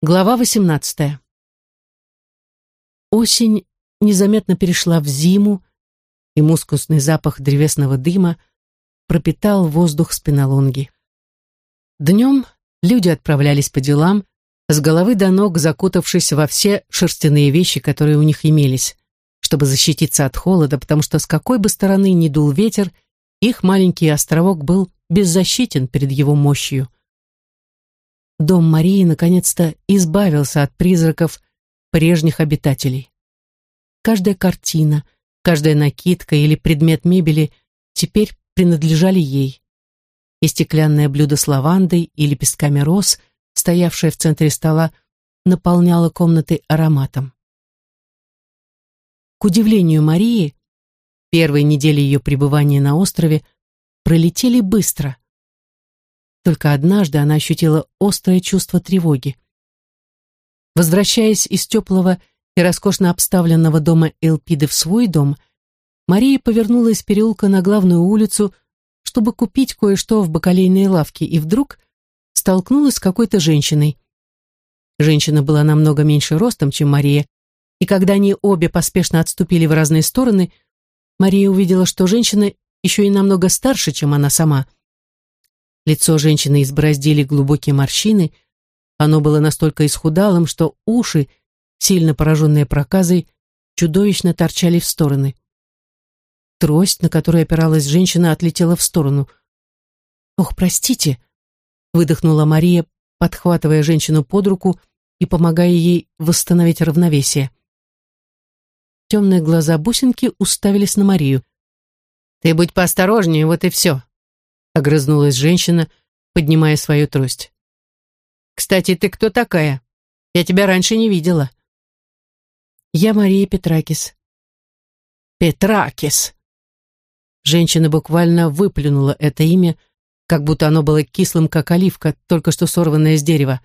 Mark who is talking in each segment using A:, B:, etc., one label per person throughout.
A: Глава 18. Осень незаметно перешла в зиму, и мускусный запах древесного дыма пропитал воздух спинолонги. Днем люди отправлялись по делам, с головы до ног закутавшись во все шерстяные вещи, которые у них имелись, чтобы защититься от холода, потому что с какой бы стороны ни дул ветер, их маленький островок был беззащитен перед его мощью. Дом Марии наконец-то избавился от призраков прежних обитателей. Каждая картина, каждая накидка или предмет мебели теперь принадлежали ей. И стеклянное блюдо с лавандой и лепестками роз, стоявшее в центре стола, наполняло комнаты ароматом. К удивлению Марии, первые недели ее пребывания на острове пролетели быстро – только однажды она ощутила острое чувство тревоги. Возвращаясь из теплого и роскошно обставленного дома Элпиды в свой дом, Мария повернула из переулка на главную улицу, чтобы купить кое-что в бакалейной лавке, и вдруг столкнулась с какой-то женщиной. Женщина была намного меньше ростом, чем Мария, и когда они обе поспешно отступили в разные стороны, Мария увидела, что женщина еще и намного старше, чем она сама – Лицо женщины избороздили глубокие морщины, оно было настолько исхудалым, что уши, сильно пораженные проказой, чудовищно торчали в стороны. Трость, на которой опиралась женщина, отлетела в сторону. «Ох, простите!» — выдохнула Мария, подхватывая женщину под руку и помогая ей восстановить равновесие. Темные глаза бусинки уставились на Марию. «Ты будь поосторожнее, вот и все», огрызнулась женщина, поднимая свою трость. «Кстати, ты кто такая? Я тебя раньше не видела». «Я Мария Петракис». «Петракис!» Женщина буквально выплюнула это имя, как будто оно было кислым, как оливка, только что сорванная с дерева.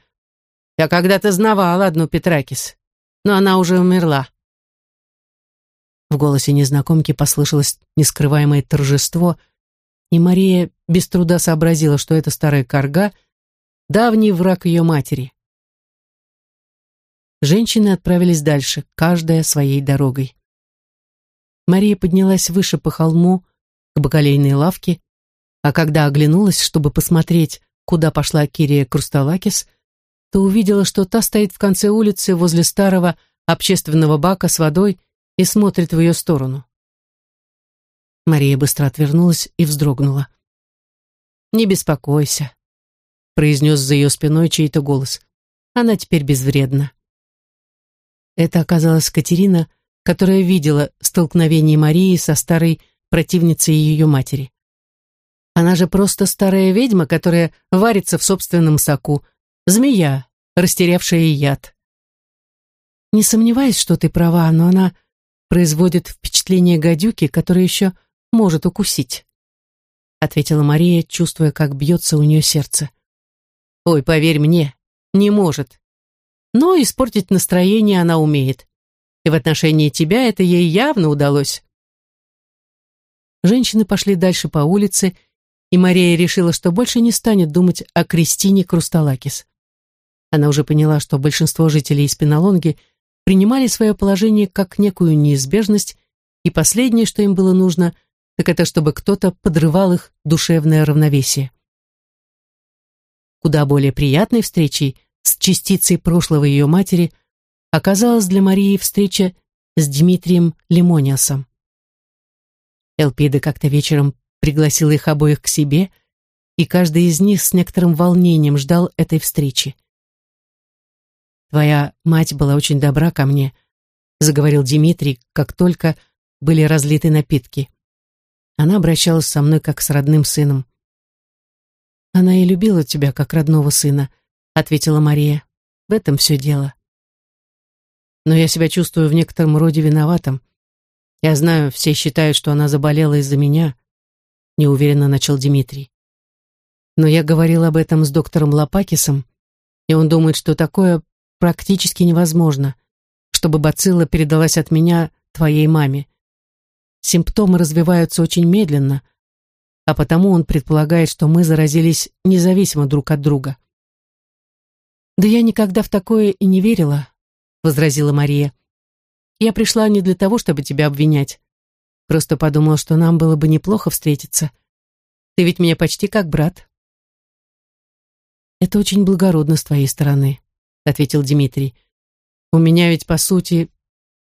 A: «Я когда-то знавала одну Петракис, но она уже умерла». В голосе незнакомки послышалось нескрываемое торжество — и Мария без труда сообразила, что это старая корга, давний враг ее матери. Женщины отправились дальше, каждая своей дорогой. Мария поднялась выше по холму, к бакалейной лавке, а когда оглянулась, чтобы посмотреть, куда пошла Кирия Крусталакис, то увидела, что та стоит в конце улицы возле старого общественного бака с водой и смотрит в ее сторону. Мария быстро отвернулась и вздрогнула. «Не беспокойся», — произнес за ее спиной чей-то голос. «Она теперь безвредна». Это оказалась Катерина, которая видела столкновение Марии со старой противницей ее матери. Она же просто старая ведьма, которая варится в собственном соку, змея, растерявшая яд. Не сомневаюсь, что ты права, но она производит впечатление гадюки, которая еще может укусить», — ответила Мария, чувствуя, как бьется у нее сердце. «Ой, поверь мне, не может. Но испортить настроение она умеет. И в отношении тебя это ей явно удалось». Женщины пошли дальше по улице, и Мария решила, что больше не станет думать о Кристине Крусталакис. Она уже поняла, что большинство жителей Спинолонги принимали свое положение как некую неизбежность, и последнее, что им было нужно, так это чтобы кто-то подрывал их душевное равновесие. Куда более приятной встречей с частицей прошлого ее матери оказалась для Марии встреча с Дмитрием Лимониасом. Элпида как-то вечером пригласила их обоих к себе, и каждый из них с некоторым волнением ждал этой встречи. «Твоя мать была очень добра ко мне», — заговорил Дмитрий, как только были разлиты напитки. Она обращалась со мной как с родным сыном. «Она и любила тебя как родного сына», — ответила Мария. «В этом все дело». «Но я себя чувствую в некотором роде виноватым. Я знаю, все считают, что она заболела из-за меня», — неуверенно начал Дмитрий. «Но я говорил об этом с доктором Лопакисом, и он думает, что такое практически невозможно, чтобы бацилла передалась от меня твоей маме симптомы развиваются очень медленно, а потому он предполагает, что мы заразились независимо друг от друга. «Да я никогда в такое и не верила», — возразила Мария. «Я пришла не для того, чтобы тебя обвинять. Просто подумала, что нам было бы неплохо встретиться. Ты ведь мне почти как брат». «Это очень благородно с твоей стороны», — ответил Дмитрий. «У меня ведь, по сути,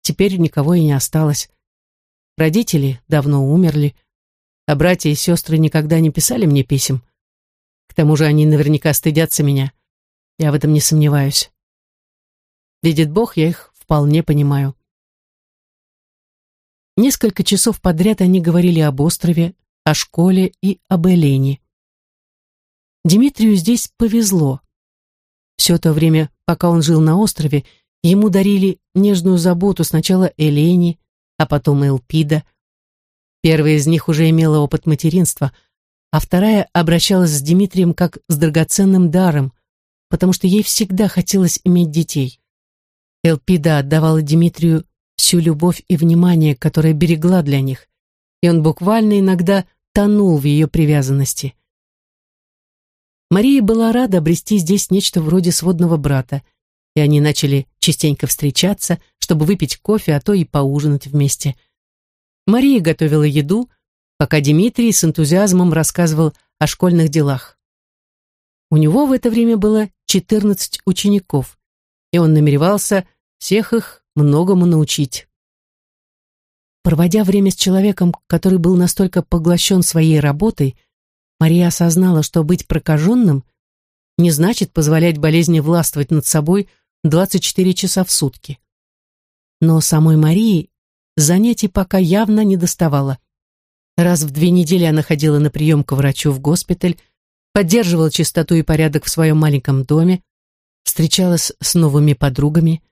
A: теперь никого и не осталось. Родители давно умерли, а братья и сестры никогда не писали мне писем. К тому же они наверняка стыдятся меня. Я в этом не сомневаюсь. Видит Бог, я их вполне понимаю. Несколько часов подряд они говорили об острове, о школе и об Элене. Дмитрию здесь повезло. Все то время, пока он жил на острове, ему дарили нежную заботу сначала Элени, а потом Элпида. Первая из них уже имела опыт материнства, а вторая обращалась с Дмитрием как с драгоценным даром, потому что ей всегда хотелось иметь детей. Элпида отдавала Дмитрию всю любовь и внимание, которое берегла для них, и он буквально иногда тонул в ее привязанности. Мария была рада обрести здесь нечто вроде сводного брата, и они начали частенько встречаться, чтобы выпить кофе, а то и поужинать вместе. Мария готовила еду, пока Дмитрий с энтузиазмом рассказывал о школьных делах. У него в это время было 14 учеников, и он намеревался всех их многому научить. Проводя время с человеком, который был настолько поглощен своей работой, Мария осознала, что быть прокаженным не значит позволять болезни властвовать над собой 24 часа в сутки. Но самой Марии занятий пока явно не доставало. Раз в две недели она ходила на прием к врачу в госпиталь, поддерживала чистоту и порядок в своем маленьком доме, встречалась с новыми подругами.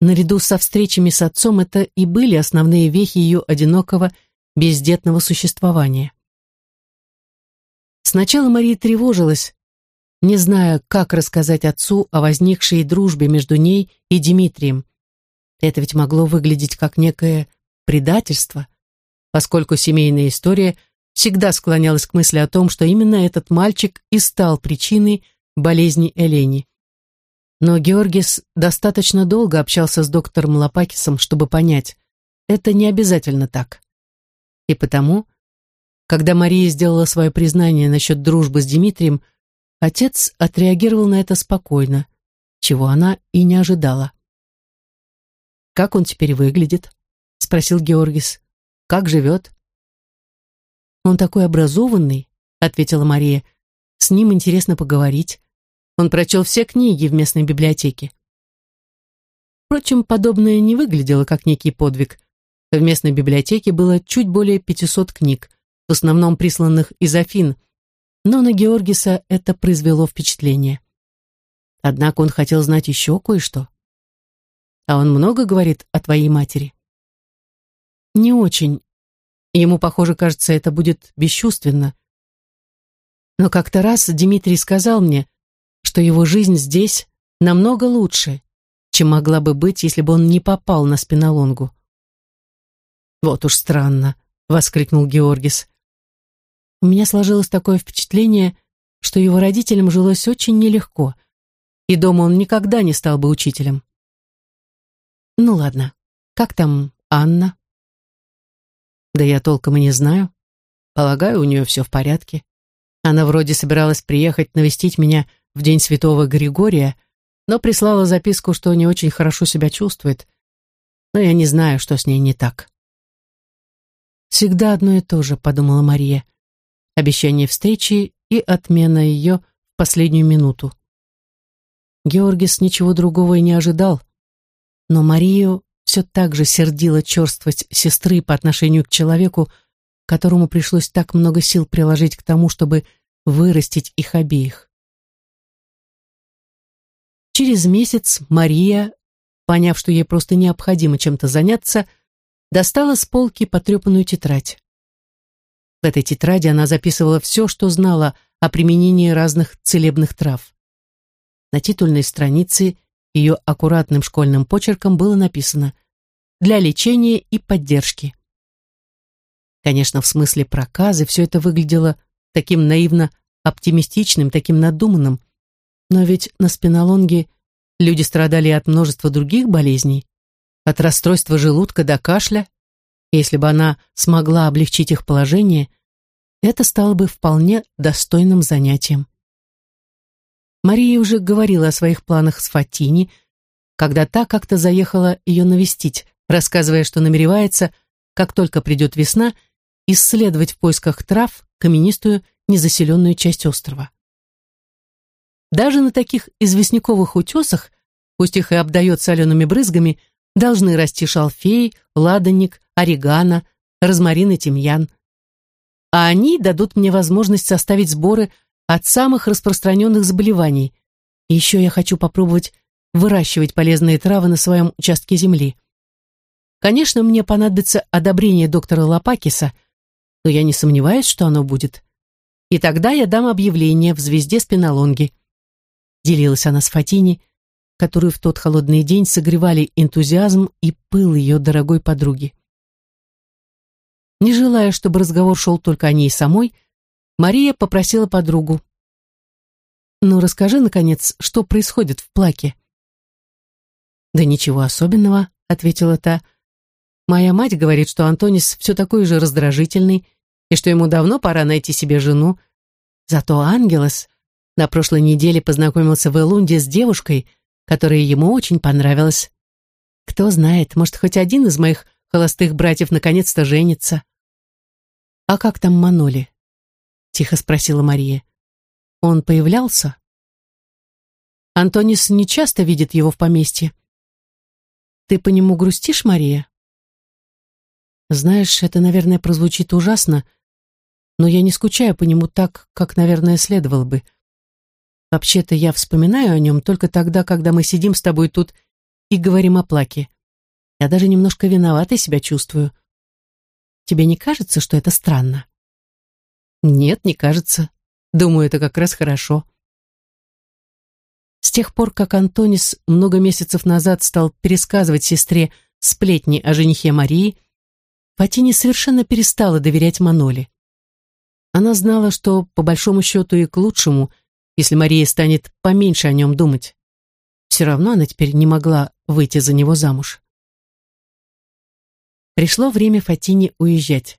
A: Наряду со встречами с отцом это и были основные вехи ее одинокого, бездетного существования. Сначала Мария тревожилась, не зная, как рассказать отцу о возникшей дружбе между ней и Дмитрием. Это ведь могло выглядеть как некое предательство, поскольку семейная история всегда склонялась к мысли о том, что именно этот мальчик и стал причиной болезни Элени. Но Георгис достаточно долго общался с доктором Лопакисом, чтобы понять, это не обязательно так. И потому, когда Мария сделала свое признание насчет дружбы с Дмитрием, отец отреагировал на это спокойно, чего она и не ожидала. «Как он теперь выглядит?» — спросил Георгис. «Как живет?» «Он такой образованный», — ответила Мария. «С ним интересно поговорить. Он прочел все книги в местной библиотеке». Впрочем, подобное не выглядело как некий подвиг. В местной библиотеке было чуть более 500 книг, в основном присланных из Афин, но на Георгиса это произвело впечатление. Однако он хотел знать еще кое-что. «А он много говорит о твоей матери?» «Не очень», Ему, похоже, кажется, это будет бесчувственно. Но как-то раз Дмитрий сказал мне, что его жизнь здесь намного лучше, чем могла бы быть, если бы он не попал на спинолонгу. «Вот уж странно», — воскликнул Георгис. У меня сложилось такое впечатление, что его родителям жилось очень нелегко, и дома он никогда не стал бы учителем. Ну ладно, как там Анна? Да я толком и не знаю. Полагаю, у нее все в порядке. Она вроде собиралась приехать навестить меня в день святого Григория, но прислала записку, что не очень хорошо себя чувствует. Но я не знаю, что с ней не так. «Всегда одно и то же», — подумала Мария. Обещание встречи и отмена ее в последнюю минуту. Георгис ничего другого и не ожидал, но Марию все так же сердила черствость сестры по отношению к человеку, которому пришлось так много сил приложить к тому, чтобы вырастить их обеих. Через месяц Мария, поняв, что ей просто необходимо чем-то заняться, достала с полки потрепанную тетрадь. В этой тетради она записывала все, что знала о применении разных целебных трав. На титульной странице ее аккуратным школьным почерком было написано «Для лечения и поддержки». Конечно, в смысле проказы все это выглядело таким наивно оптимистичным, таким надуманным. Но ведь на спинолонге люди страдали от множества других болезней, от расстройства желудка до кашля. Если бы она смогла облегчить их положение, это стало бы вполне достойным занятием. Мария уже говорила о своих планах с Фатини, когда та как-то заехала ее навестить, рассказывая, что намеревается, как только придет весна, исследовать в поисках трав каменистую незаселенную часть острова. Даже на таких известняковых утесах, пусть их и обдает солеными брызгами, должны расти шалфей, ладанник, орегано, розмарин и тимьян. А они дадут мне возможность составить сборы от самых распространенных заболеваний. И еще я хочу попробовать выращивать полезные травы на своем участке земли. Конечно, мне понадобится одобрение доктора Лопакиса, но я не сомневаюсь, что оно будет. И тогда я дам объявление в «Звезде Спинолонги». Делилась она с Фатини, которую в тот холодный день согревали энтузиазм и пыл ее дорогой подруги. Не желая, чтобы разговор шел только о ней самой, Мария попросила подругу. «Ну, расскажи, наконец, что происходит в плаке?» «Да ничего особенного», — ответила та. «Моя мать говорит, что Антонис все такой же раздражительный, и что ему давно пора найти себе жену. Зато Ангелос на прошлой неделе познакомился в Элунде с девушкой, которая ему очень понравилась. Кто знает, может, хоть один из моих холостых братьев наконец-то женится. «А как там Маноли?» — тихо спросила Мария. «Он появлялся?» Антонис не часто видит его в поместье. «Ты по нему грустишь, Мария?» «Знаешь, это, наверное, прозвучит ужасно, но я не скучаю по нему так, как, наверное, следовало бы. Вообще-то я вспоминаю о нем только тогда, когда мы сидим с тобой тут и говорим о плаке. Я даже немножко виноватой себя чувствую. Тебе не кажется, что это странно? Нет, не кажется. Думаю, это как раз хорошо. С тех пор, как Антонис много месяцев назад стал пересказывать сестре сплетни о женихе Марии, Фатине совершенно перестала доверять Маноле. Она знала, что, по большому счету и к лучшему – если Мария станет поменьше о нем думать. Все равно она теперь не могла выйти за него замуж. Пришло время Фатине уезжать.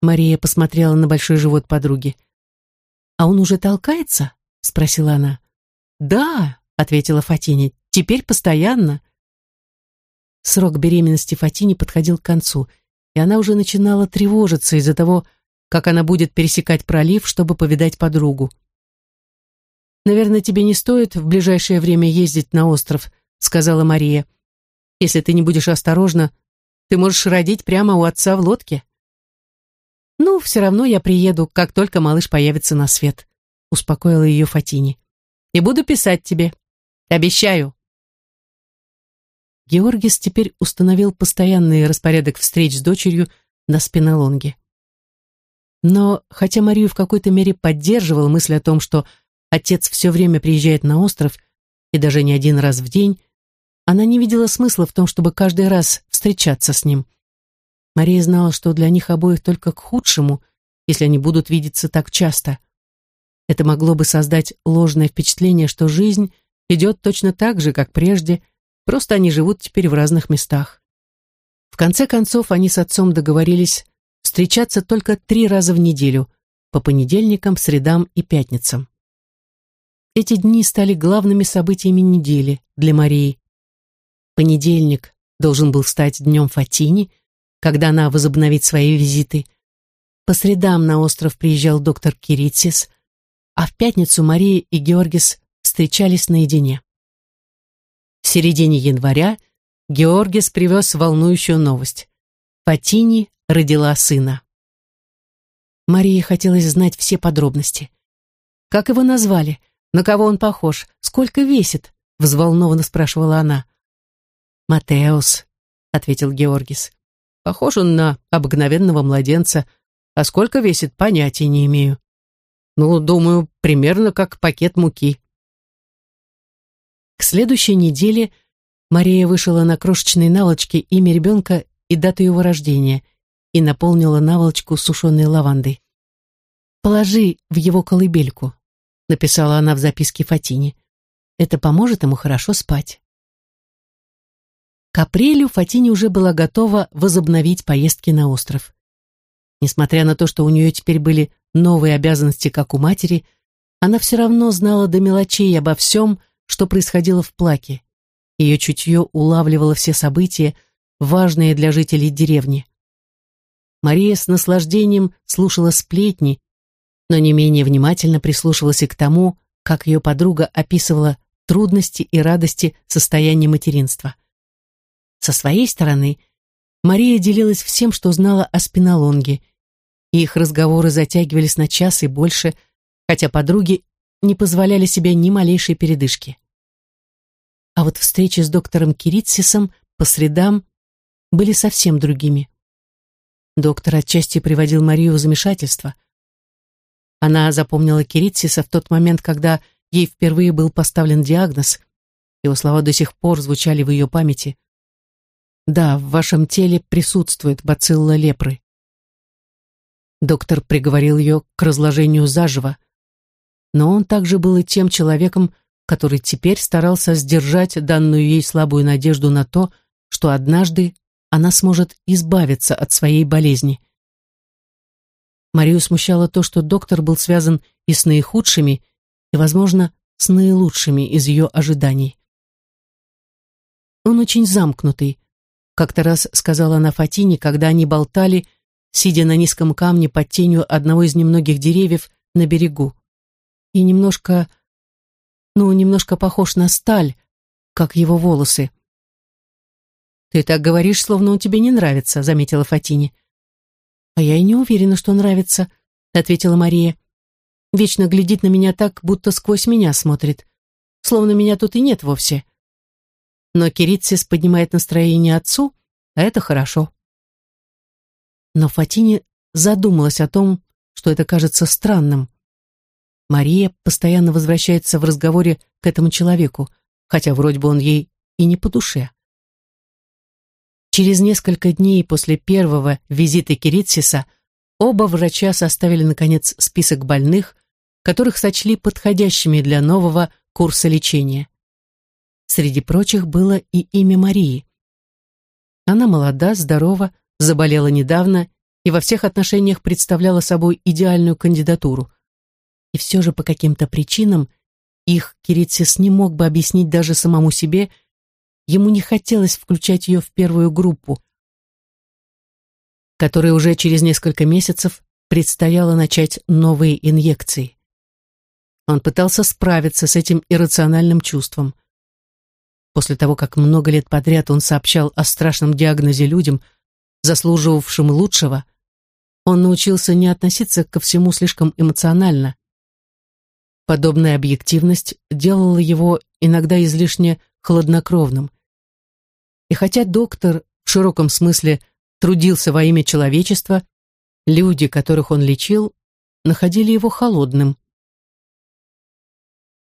A: Мария посмотрела на большой живот подруги. «А он уже толкается?» — спросила она. «Да», — ответила Фатине, — «теперь постоянно». Срок беременности Фатине подходил к концу, и она уже начинала тревожиться из-за того, как она будет пересекать пролив, чтобы повидать подругу. «Наверное, тебе не стоит в ближайшее время ездить на остров», сказала Мария. «Если ты не будешь осторожна, ты можешь родить прямо у отца в лодке». «Ну, все равно я приеду, как только малыш появится на свет», успокоила ее Фатини. «И буду писать тебе. Обещаю». Георгис теперь установил постоянный распорядок встреч с дочерью на спинолонге. Но, хотя Марию в какой-то мере поддерживал мысль о том, что отец все время приезжает на остров, и даже не один раз в день, она не видела смысла в том, чтобы каждый раз встречаться с ним. Мария знала, что для них обоих только к худшему, если они будут видеться так часто. Это могло бы создать ложное впечатление, что жизнь идет точно так же, как прежде, просто они живут теперь в разных местах. В конце концов, они с отцом договорились встречаться только три раза в неделю, по понедельникам, средам и пятницам. Эти дни стали главными событиями недели для Марии. Понедельник должен был стать днем Фатини, когда она возобновит свои визиты. По средам на остров приезжал доктор Киритсис, а в пятницу Мария и Георгис встречались наедине. В середине января Георгис привез волнующую новость. Фатини родила сына. Марии хотелось знать все подробности. Как его назвали? На кого он похож? Сколько весит?» — взволнованно спрашивала она. «Матеус», — ответил Георгис. «Похож он на обыкновенного младенца, а сколько весит, понятия не имею. Ну, думаю, примерно как пакет муки». К следующей неделе Мария вышила на крошечной наволочке имя ребенка и дату его рождения и наполнила наволочку сушеной лавандой. «Положи в его колыбельку», написала она в записке Фатине. Это поможет ему хорошо спать. К апрелю Фатине уже была готова возобновить поездки на остров. Несмотря на то, что у нее теперь были новые обязанности, как у матери, она все равно знала до мелочей обо всем, что происходило в Плаке. Ее чутье улавливало все события, важные для жителей деревни. Мария с наслаждением слушала сплетни, но не менее внимательно прислушивалась и к тому, как ее подруга описывала трудности и радости состояния материнства. Со своей стороны, Мария делилась всем, что знала о спинолонге, и их разговоры затягивались на час и больше, хотя подруги не позволяли себе ни малейшей передышки. А вот встречи с доктором Киритсисом по средам были совсем другими. Доктор отчасти приводил Марию в замешательство. Она запомнила Киритсиса в тот момент, когда ей впервые был поставлен диагноз. Его слова до сих пор звучали в ее памяти. Да, в вашем теле присутствует бацилла лепры. Доктор приговорил ее к разложению заживо, но он также был и тем человеком, который теперь старался сдержать данную ей слабую надежду на то, что однажды она сможет избавиться от своей болезни. Марию смущало то, что доктор был связан и с наихудшими, и, возможно, с наилучшими из ее ожиданий. Он очень замкнутый, как-то раз сказала она Фатине, когда они болтали, сидя на низком камне под тенью одного из немногих деревьев на берегу. И немножко, ну, немножко похож на сталь, как его волосы. «Ты так говоришь, словно он тебе не нравится», — заметила Фатине. «А я и не уверена, что нравится», — ответила Мария. «Вечно глядит на меня так, будто сквозь меня смотрит, словно меня тут и нет вовсе но Киритсис поднимает настроение отцу, а это хорошо. Но Фатине задумалась о том, что это кажется странным. Мария постоянно возвращается в разговоре к этому человеку, хотя вроде бы он ей и не по душе. Через несколько дней после первого визита Киритсиса оба врача составили, наконец, список больных, которых сочли подходящими для нового курса лечения. Среди прочих было и имя Марии. Она молода, здорова, заболела недавно и во всех отношениях представляла собой идеальную кандидатуру. И все же по каким-то причинам их Кирицис не мог бы объяснить даже самому себе, ему не хотелось включать ее в первую группу, которой уже через несколько месяцев предстояло начать новые инъекции. Он пытался справиться с этим иррациональным чувством. После того, как много лет подряд он сообщал о страшном диагнозе людям, заслуживавшим лучшего, он научился не относиться ко всему слишком эмоционально. Подобная объективность делала его иногда излишне хладнокровным. И хотя доктор в широком смысле трудился во имя человечества, люди, которых он лечил, находили его холодным.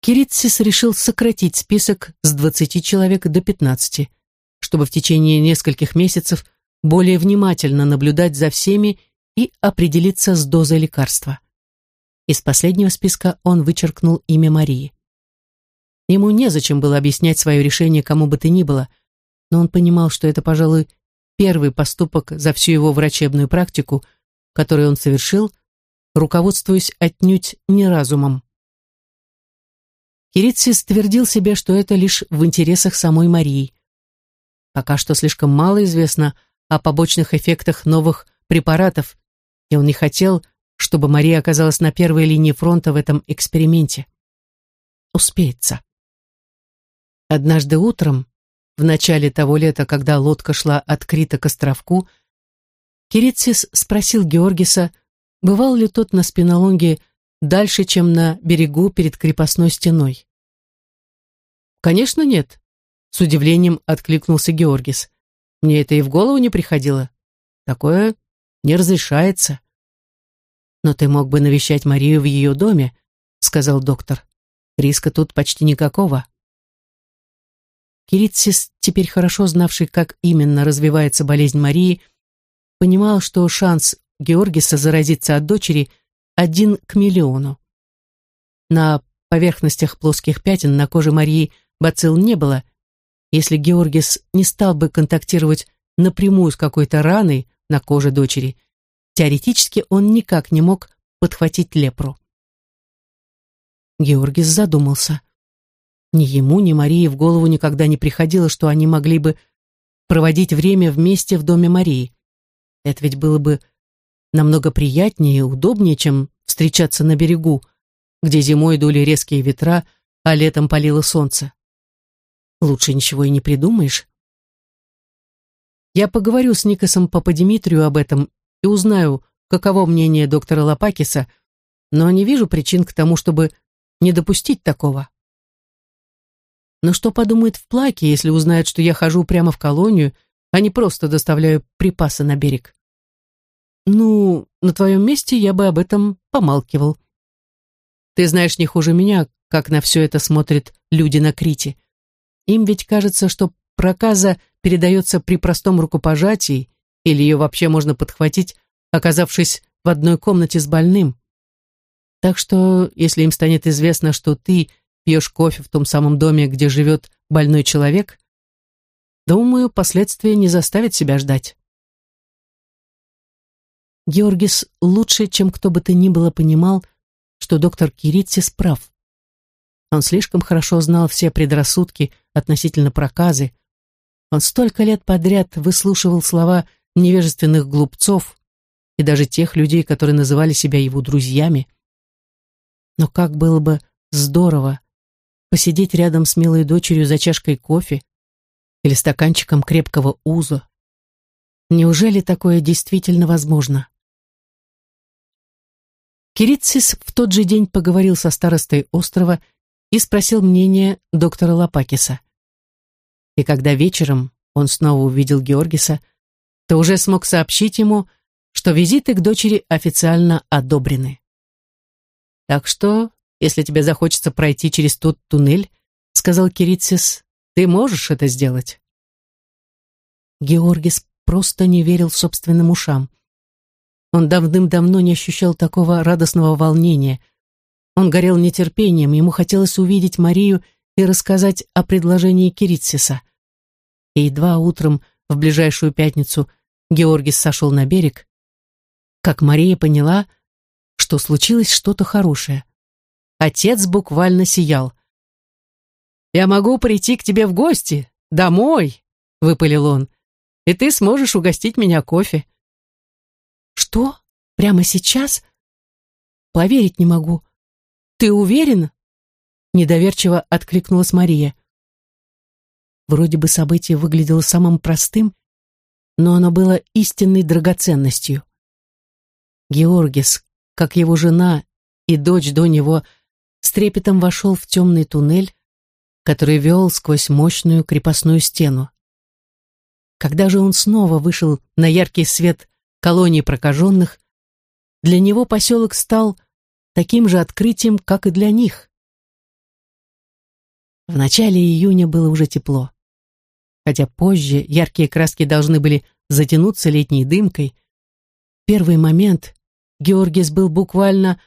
A: Киритсис решил сократить список с 20 человек до 15, чтобы в течение нескольких месяцев более внимательно наблюдать за всеми и определиться с дозой лекарства. Из последнего списка он вычеркнул имя Марии. Ему незачем было объяснять свое решение кому бы то ни было, но он понимал, что это, пожалуй, первый поступок за всю его врачебную практику, который он совершил, руководствуясь отнюдь не разумом. Киритсис твердил себе, что это лишь в интересах самой Марии. Пока что слишком мало известно о побочных эффектах новых препаратов, и он не хотел, чтобы Мария оказалась на первой линии фронта в этом эксперименте. Успеется. Однажды утром, в начале того лета, когда лодка шла от Крита к островку, Киритсис спросил Георгиса, бывал ли тот на спинолонге дальше, чем на берегу перед крепостной стеной. «Конечно нет», — с удивлением откликнулся Георгис. «Мне это и в голову не приходило. Такое не разрешается». «Но ты мог бы навещать Марию в ее доме», — сказал доктор. «Риска тут почти никакого». Киритсис, теперь хорошо знавший, как именно развивается болезнь Марии, понимал, что шанс Георгиса заразиться от дочери один к миллиону. на поверхностях плоских пятен на коже Марии бацилл не было, если Георгис не стал бы контактировать напрямую с какой-то раной на коже дочери, теоретически он никак не мог подхватить лепру. Георгис задумался. Ни ему, ни Марии в голову никогда не приходило, что они могли бы проводить время вместе в доме Марии. Это ведь было бы намного приятнее и удобнее, чем встречаться на берегу, где зимой дули резкие ветра, а летом палило солнце. Лучше ничего и не придумаешь. Я поговорю с Никосом Пападимитрию об этом и узнаю, каково мнение доктора Лопакиса, но не вижу причин к тому, чтобы не допустить такого. Но что подумает в плаке, если узнает, что я хожу прямо в колонию, а не просто доставляю припасы на берег? Ну, на твоем месте я бы об этом помалкивал. Ты знаешь не хуже меня, как на все это смотрят люди на Крите. Им ведь кажется, что проказа передается при простом рукопожатии, или ее вообще можно подхватить, оказавшись в одной комнате с больным. Так что, если им станет известно, что ты пьешь кофе в том самом доме, где живет больной человек, думаю, последствия не заставят себя ждать. Георгис лучше, чем кто бы то ни было понимал, что доктор Киритсис прав. Он слишком хорошо знал все предрассудки относительно проказы. Он столько лет подряд выслушивал слова невежественных глупцов и даже тех людей, которые называли себя его друзьями. Но как было бы здорово посидеть рядом с милой дочерью за чашкой кофе или стаканчиком крепкого уза. Неужели такое действительно возможно? Кирицис в тот же день поговорил со старостой острова и спросил мнение доктора Лопакиса. И когда вечером он снова увидел Георгиса, то уже смог сообщить ему, что визиты к дочери официально одобрены. Так что, если тебе захочется пройти через тот туннель, сказал Кирицис, ты можешь это сделать. Георгис просто не верил собственным ушам. Он давным-давно не ощущал такого радостного волнения. Он горел нетерпением, ему хотелось увидеть Марию и рассказать о предложении Киритсиса. И едва утром, в ближайшую пятницу, Георгис сошел на берег, как Мария поняла, что случилось что-то хорошее. Отец буквально сиял. «Я могу прийти к тебе в гости, домой», — выпалил он, «и ты сможешь угостить меня кофе». «Что? Прямо сейчас?» «Поверить не могу. Ты уверен?» Недоверчиво откликнулась Мария. Вроде бы событие выглядело самым простым, но оно было истинной драгоценностью. Георгис, как его жена и дочь до него, с трепетом вошел в темный туннель, который вел сквозь мощную крепостную стену. Когда же он снова вышел на яркий свет колонии прокаженных, для него поселок стал таким же открытием, как и для них. В начале июня было уже тепло. Хотя позже яркие краски должны были затянуться летней дымкой, в первый момент Георгис был буквально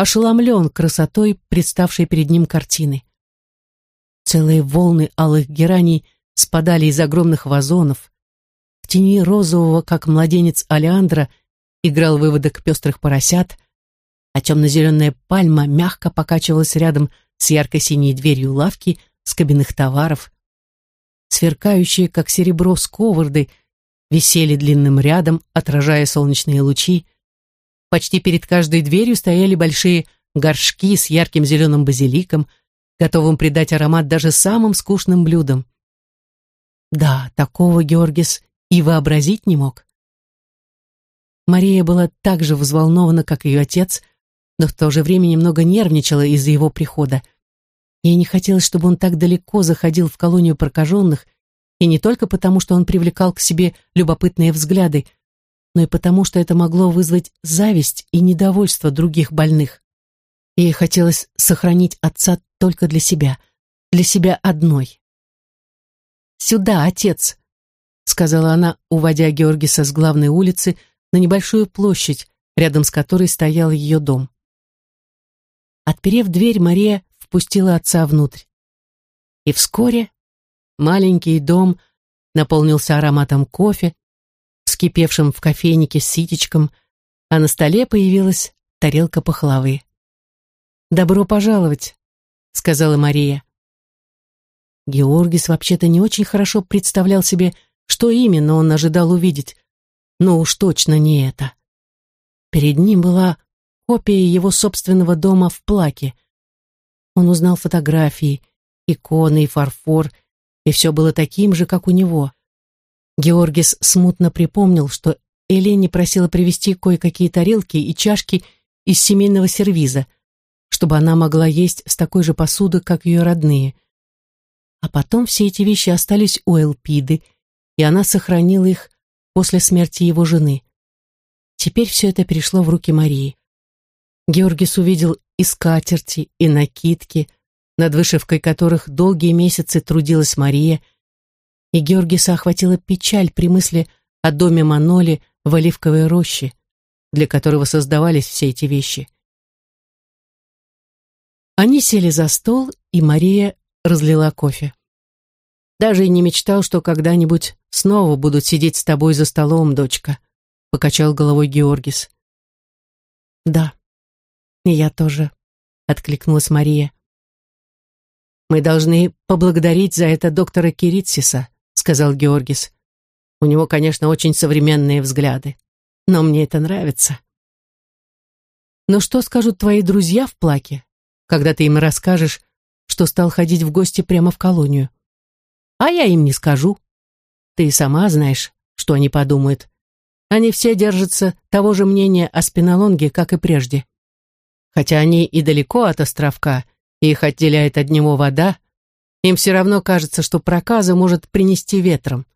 A: ошеломлен красотой представшей перед ним картины. Целые волны алых гераний спадали из огромных вазонов, в тени розового, как младенец Алеандра, играл выводок пестрых поросят, а темно-зеленая пальма мягко покачивалась рядом с ярко-синей дверью лавки с кабинных товаров. Сверкающие, как серебро, сковороды висели длинным рядом, отражая солнечные лучи. Почти перед каждой дверью стояли большие горшки с ярким зеленым базиликом, готовым придать аромат даже самым скучным блюдам. Да, такого Георгис и вообразить не мог. Мария была так же взволнована, как ее отец, но в то же время немного нервничала из-за его прихода. Ей не хотелось, чтобы он так далеко заходил в колонию прокаженных, и не только потому, что он привлекал к себе любопытные взгляды, но и потому, что это могло вызвать зависть и недовольство других больных. Ей хотелось сохранить отца только для себя, для себя одной. «Сюда, отец!» сказала она, уводя Георгиса с главной улицы на небольшую площадь, рядом с которой стоял ее дом. Отперев дверь, Мария впустила отца внутрь. И вскоре маленький дом наполнился ароматом кофе, вскипевшим в кофейнике ситечком, а на столе появилась тарелка пахлавы. «Добро пожаловать», — сказала Мария. Георгис вообще-то не очень хорошо представлял себе, что именно он ожидал увидеть, но уж точно не это. Перед ним была копия его собственного дома в плаке. Он узнал фотографии, иконы и фарфор, и все было таким же, как у него. Георгис смутно припомнил, что Элене просила привезти кое-какие тарелки и чашки из семейного сервиза, чтобы она могла есть с такой же посуды, как ее родные. А потом все эти вещи остались у Элпиды, и она сохранила их после смерти его жены. Теперь все это перешло в руки Марии. Георгис увидел и скатерти, и накидки, над вышивкой которых долгие месяцы трудилась Мария, и Георгиса охватила печаль при мысли о доме Маноли в Оливковой роще, для которого создавались все эти вещи. Они сели за стол, и Мария разлила кофе. «Даже и не мечтал, что когда-нибудь снова будут сидеть с тобой за столом, дочка», — покачал головой Георгис. «Да, и я тоже», — откликнулась Мария. «Мы должны поблагодарить за это доктора Киритсиса», — сказал Георгис. «У него, конечно, очень современные взгляды, но мне это нравится». «Но что скажут твои друзья в плаке?» когда ты им расскажешь, что стал ходить в гости прямо в колонию. А я им не скажу. Ты сама знаешь, что они подумают. Они все держатся того же мнения о спинолонге, как и прежде. Хотя они и далеко от островка, и их отделяет от него вода, им все равно кажется, что проказа может принести ветром.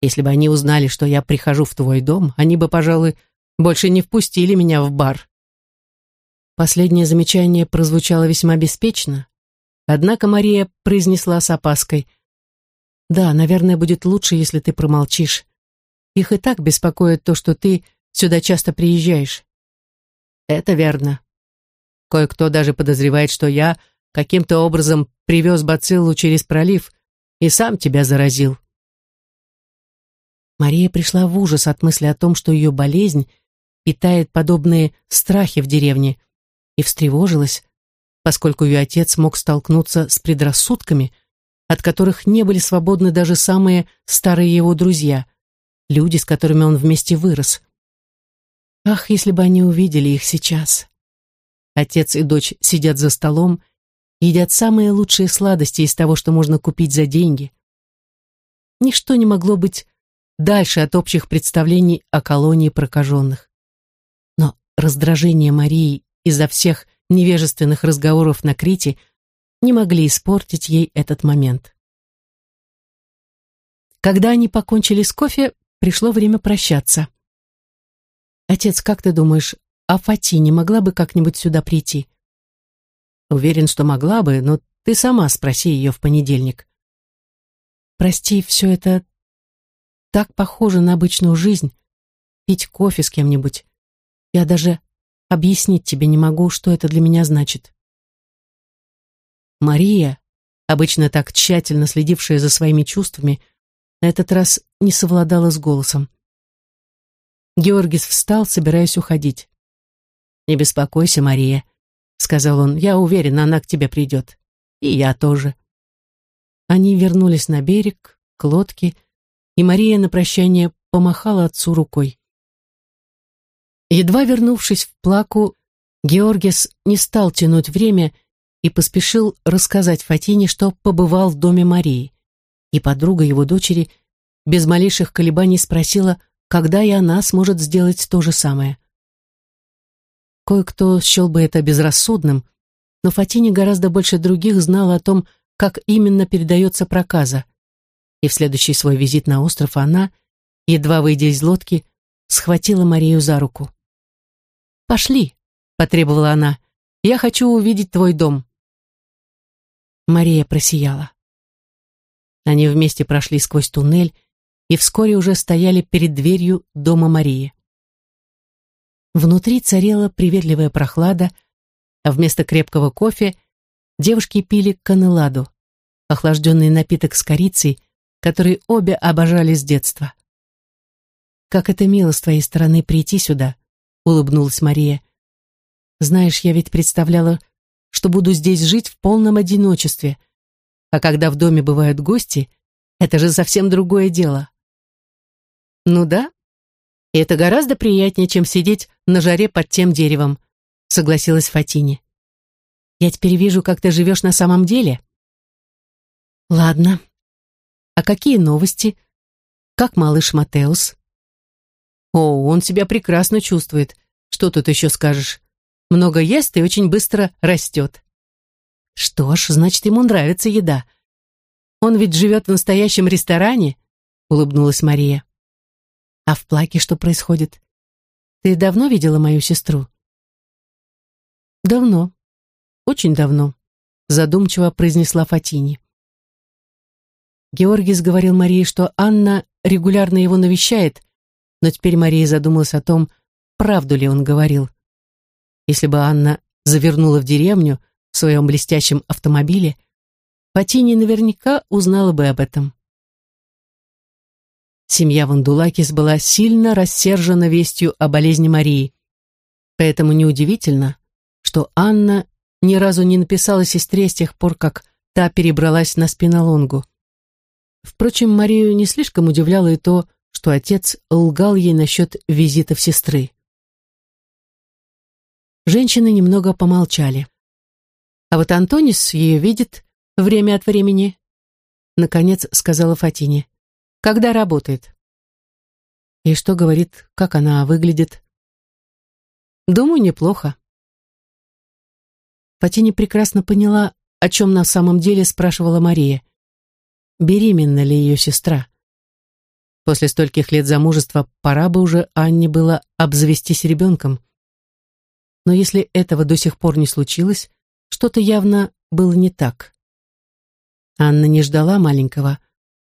A: Если бы они узнали, что я прихожу в твой дом, они бы, пожалуй, больше не впустили меня в бар. Последнее замечание прозвучало весьма беспечно, однако Мария произнесла с опаской. «Да, наверное, будет лучше, если ты промолчишь. Их и так беспокоит то, что ты сюда часто приезжаешь». «Это верно. Кое-кто даже подозревает, что я каким-то образом привез бациллу через пролив и сам тебя заразил». Мария пришла в ужас от мысли о том, что ее болезнь питает подобные страхи в деревне, и встревожилась, поскольку ее отец мог столкнуться с предрассудками, от которых не были свободны даже самые старые его друзья, люди, с которыми он вместе вырос. Ах, если бы они увидели их сейчас. Отец и дочь сидят за столом, едят самые лучшие сладости из того, что можно купить за деньги. Ничто не могло быть дальше от общих представлений о колонии прокаженных. Но раздражение Марии из-за всех невежественных разговоров на Крите не могли испортить ей этот момент. Когда они покончили с кофе, пришло время прощаться. «Отец, как ты думаешь, а Фати не могла бы как-нибудь сюда прийти?» «Уверен, что могла бы, но ты сама спроси ее в понедельник». «Прости, все это так похоже на обычную жизнь. Пить кофе с кем-нибудь. Я даже Объяснить тебе не могу, что это для меня значит. Мария, обычно так тщательно следившая за своими чувствами, на этот раз не совладала с голосом. Георгис встал, собираясь уходить. «Не беспокойся, Мария», — сказал он, — «я уверен, она к тебе придет. И я тоже». Они вернулись на берег, к лодке, и Мария на прощание помахала отцу рукой. Едва вернувшись в плаку, Георгис не стал тянуть время и поспешил рассказать Фатине, что побывал в доме Марии. И подруга его дочери без малейших колебаний спросила, когда и она сможет сделать то же самое. Кое-кто счел бы это безрассудным, но Фатине гораздо больше других знала о том, как именно передается проказа. И в следующий свой визит на остров она, едва выйдя из лодки, схватила Марию за руку. «Пошли», — потребовала она. «Я хочу увидеть твой дом». Мария просияла. Они вместе прошли сквозь туннель и вскоре уже стояли перед дверью дома Марии. Внутри царела приветливая прохлада, а вместо крепкого кофе девушки пили канеладу, охлажденный напиток с корицей, который обе обожали с детства. «Как это мило с твоей стороны прийти сюда», — улыбнулась Мария. «Знаешь, я ведь представляла, что буду здесь жить в полном одиночестве, а когда в доме бывают гости, это же совсем другое дело». «Ну да, и это гораздо приятнее, чем сидеть на жаре под тем деревом», — согласилась Фатини. «Я теперь вижу, как ты живешь на самом деле». «Ладно. А какие новости? Как малыш Матеус?» О, он себя прекрасно чувствует. Что тут еще скажешь? Много ест и очень быстро растет. Что ж, значит, ему нравится еда. Он ведь живет в настоящем ресторане, улыбнулась Мария. А в плаке что происходит? Ты давно видела мою сестру? Давно. Очень давно, задумчиво произнесла Фатини. Георгис говорил Марии, что Анна регулярно его навещает, но теперь Мария задумалась о том, правду ли он говорил. Если бы Анна завернула в деревню в своем блестящем автомобиле, Патини наверняка узнала бы об этом. Семья Вандулакис была сильно рассержена вестью о болезни Марии, поэтому неудивительно, что Анна ни разу не написала сестре с тех пор, как та перебралась на спинолонгу. Впрочем, Марию не слишком удивляло и то, что отец лгал ей насчет визитов сестры. Женщины немного помолчали. А вот Антонис ее видит время от времени, наконец сказала Фатине. Когда работает? И что говорит, как она выглядит? Думаю, неплохо. Фатине прекрасно поняла, о чем на самом деле спрашивала Мария. Беременна ли ее сестра? После стольких лет замужества пора бы уже Анне было обзавестись ребенком. Но если этого до сих пор не случилось, что-то явно было не так. Анна не ждала маленького,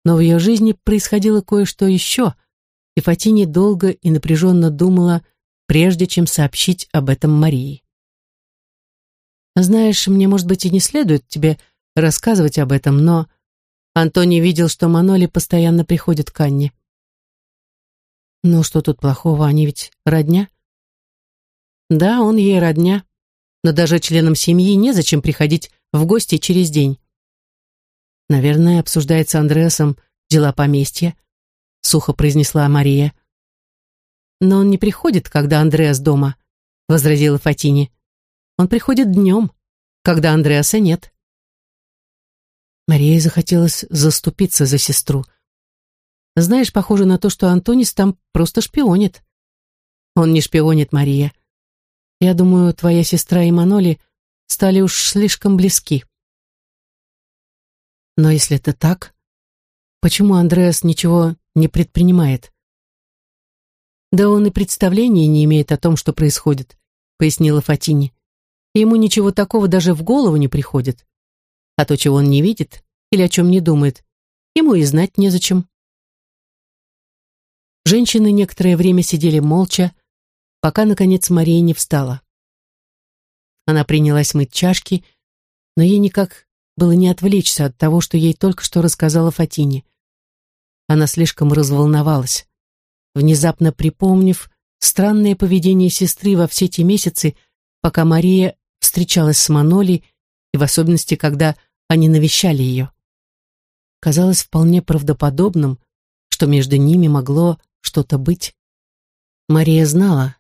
A: но в ее жизни происходило кое-что еще, и Фатини долго и напряженно думала, прежде чем сообщить об этом Марии. «Знаешь, мне, может быть, и не следует тебе рассказывать об этом, но...» Антоний видел, что Маноли постоянно приходит к Анне. Ну что тут плохого, они ведь родня? Да, он ей родня, но даже членам семьи незачем приходить в гости через день. Наверное, обсуждает с Андреасом дела поместья, сухо произнесла Мария. Но он не приходит, когда Андреас дома, возразила Фатини. Он приходит днем, когда Андреаса нет. Марии захотелось заступиться за сестру, знаешь, похоже на то, что Антонис там просто шпионит. Он не шпионит, Мария. Я думаю, твоя сестра и Маноли стали уж слишком близки. Но если это так, почему Андреас ничего не предпринимает? Да он и представления не имеет о том, что происходит, пояснила Фатини. ему ничего такого даже в голову не приходит. А то, чего он не видит или о чем не думает, ему и знать незачем. Женщины некоторое время сидели молча, пока, наконец, Мария не встала. Она принялась мыть чашки, но ей никак было не отвлечься от того, что ей только что рассказала Фатине. Она слишком разволновалась, внезапно припомнив странное поведение сестры во все те месяцы, пока Мария встречалась с Маноли, и в особенности, когда они навещали ее. Казалось вполне правдоподобным, что между ними могло что-то быть. Мария знала,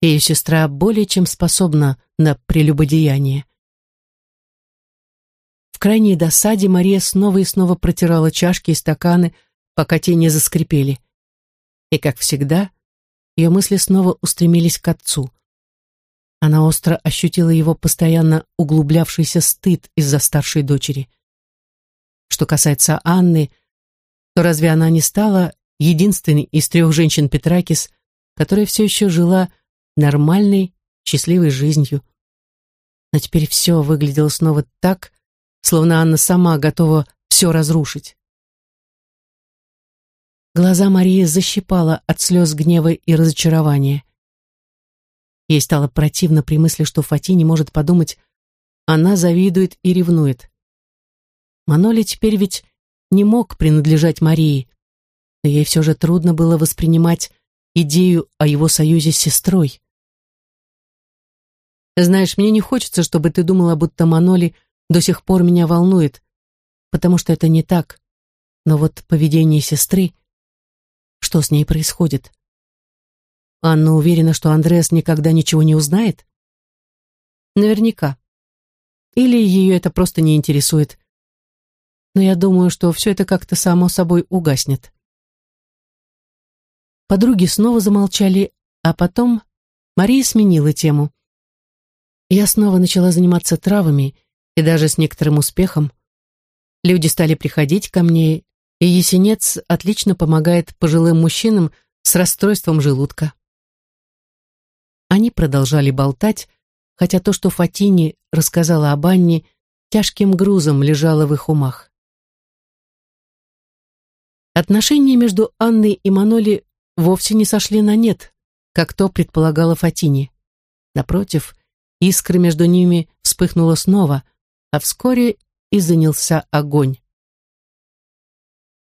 A: ее сестра более чем способна на прелюбодеяние. Крайней досаде Мария снова и снова протирала чашки и стаканы, пока те не заскрипели. И, как всегда, ее мысли снова устремились к отцу. Она остро ощутила его постоянно углублявшийся стыд из-за старшей дочери. Что касается Анны, то разве она не стала единственной из трех женщин Петракис, которая все еще жила нормальной, счастливой жизнью. Но теперь все выглядело снова так, словно Анна сама готова все разрушить. Глаза Марии защипала от слез гнева и разочарования. Ей стало противно при мысли, что Фати не может подумать, она завидует и ревнует. Маноли теперь ведь не мог принадлежать Марии, но ей все же трудно было воспринимать идею о его союзе с сестрой. Знаешь, мне не хочется, чтобы ты думала, будто Маноли до сих пор меня волнует, потому что это не так. Но вот поведение сестры... Что с ней происходит? Анна уверена, что Андреас никогда ничего не узнает? Наверняка. Или ее это просто не интересует. Но я думаю, что все это как-то само собой угаснет. Подруги снова замолчали, а потом Мария сменила тему. Я снова начала заниматься травами, и даже с некоторым успехом. Люди стали приходить ко мне, и есенец отлично помогает пожилым мужчинам с расстройством желудка. Они продолжали болтать, хотя то, что Фатини рассказала об Анне, тяжким грузом лежало в их умах. Отношения между Анной и Маноли вовсе не сошли на нет, как то предполагала Фатини. Напротив, искра между ними вспыхнула снова, а вскоре и занялся огонь.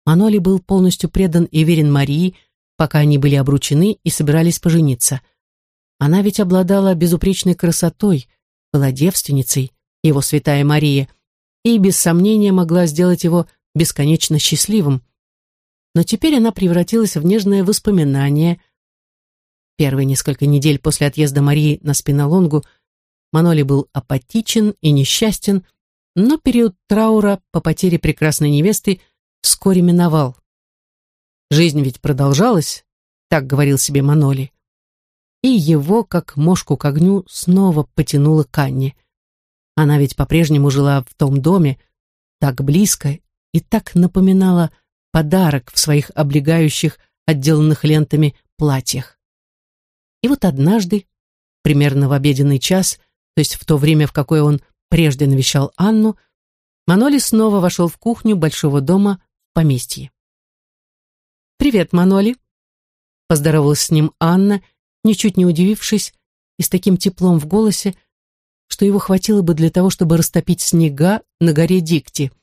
A: Маноли был полностью предан и верен Марии, пока они были обручены и собирались пожениться. Она ведь обладала безупречной красотой, была девственницей, его святая Мария, и без сомнения могла сделать его бесконечно счастливым. Но теперь она превратилась в нежное воспоминание. Первые несколько недель после отъезда Марии на Спинолонгу Маноли был апатичен и несчастен, но период траура по потере прекрасной невесты вскоре миновал. Жизнь ведь продолжалась, так говорил себе Маноли и его, как мошку к огню, снова потянуло к Анне. Она ведь по-прежнему жила в том доме, так близко и так напоминала подарок в своих облегающих, отделанных лентами платьях. И вот однажды, примерно в обеденный час, то есть в то время, в какое он прежде навещал Анну, Маноли снова вошел в кухню большого дома в поместье. «Привет, Маноли!» Поздоровалась с ним Анна ничуть не удивившись и с таким теплом в голосе, что его хватило бы для того, чтобы растопить снега на горе Дикти.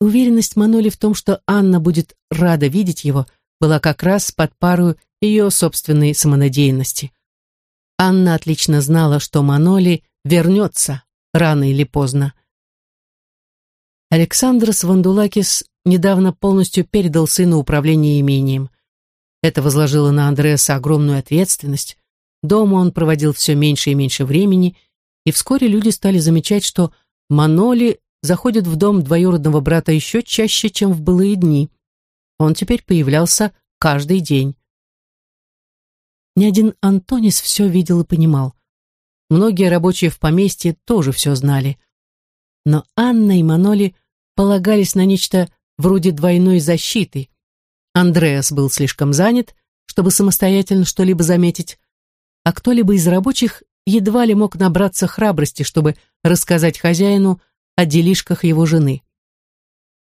A: Уверенность Маноли в том, что Анна будет рада видеть его, была как раз под пару ее собственной самонадеянности. Анна отлично знала, что Маноли вернется рано или поздно. Александрос Вандулакис недавно полностью передал сыну управление имением. Это возложило на Андреаса огромную ответственность. Дома он проводил все меньше и меньше времени, и вскоре люди стали замечать, что Маноли заходит в дом двоюродного брата еще чаще, чем в былые дни. Он теперь появлялся каждый день. Ни один Антонис все видел и понимал. Многие рабочие в поместье тоже все знали. Но Анна и Маноли полагались на нечто вроде двойной защиты, Андреас был слишком занят, чтобы самостоятельно что-либо заметить, а кто-либо из рабочих едва ли мог набраться храбрости, чтобы рассказать хозяину о делишках его жены.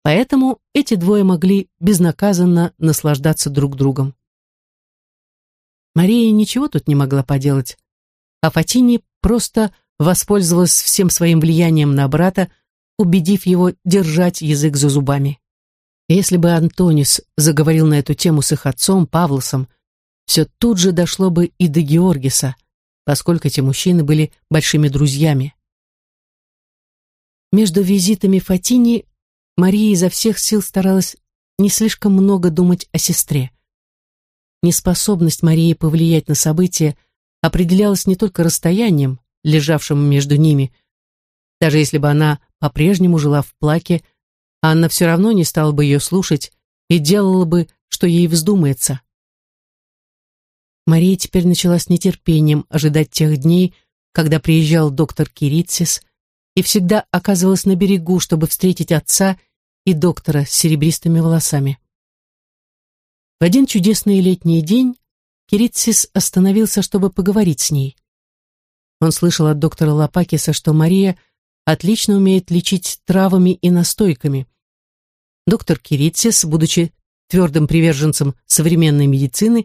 A: Поэтому эти двое могли безнаказанно наслаждаться друг другом. Мария ничего тут не могла поделать, а Фатини просто воспользовалась всем своим влиянием на брата, убедив его держать язык за зубами. Если бы Антонис заговорил на эту тему с их отцом Павлосом, все тут же дошло бы и до Георгиса, поскольку эти мужчины были большими друзьями. Между визитами Фатини Мария изо всех сил старалась не слишком много думать о сестре. Неспособность Марии повлиять на события определялась не только расстоянием, лежавшим между ними. Даже если бы она по-прежнему жила в Плаке, Анна все равно не стала бы ее слушать и делала бы, что ей вздумается. Мария теперь начала с нетерпением ожидать тех дней, когда приезжал доктор Киритсис и всегда оказывалась на берегу, чтобы встретить отца и доктора с серебристыми волосами. В один чудесный летний день Киритсис остановился, чтобы поговорить с ней. Он слышал от доктора Лопакиса, что Мария – отлично умеет лечить травами и настойками. Доктор Киритсис, будучи твердым приверженцем современной медицины,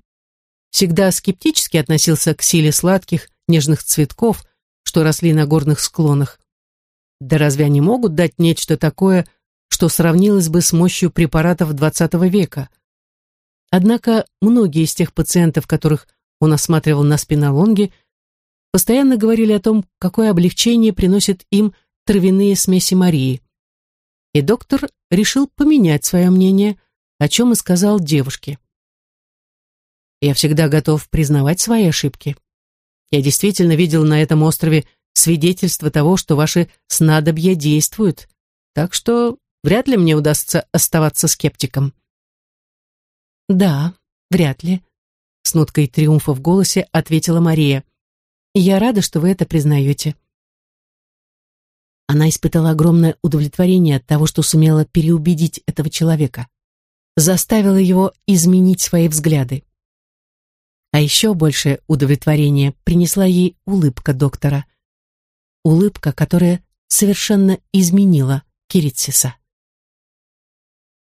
A: всегда скептически относился к силе сладких, нежных цветков, что росли на горных склонах. Да разве они могут дать нечто такое, что сравнилось бы с мощью препаратов XX века? Однако многие из тех пациентов, которых он осматривал на спинолонге, постоянно говорили о том, какое облегчение приносит им травяные смеси Марии. И доктор решил поменять свое мнение, о чем и сказал девушке. «Я всегда готов признавать свои ошибки. Я действительно видел на этом острове свидетельство того, что ваши снадобья действуют, так что вряд ли мне удастся оставаться скептиком». «Да, вряд ли», — с ноткой триумфа в голосе ответила Мария. «Я рада, что вы это признаете». Она испытала огромное удовлетворение от того, что сумела переубедить этого человека, заставила его изменить свои взгляды. А еще большее удовлетворение принесла ей улыбка доктора. Улыбка, которая совершенно изменила Киритсиса.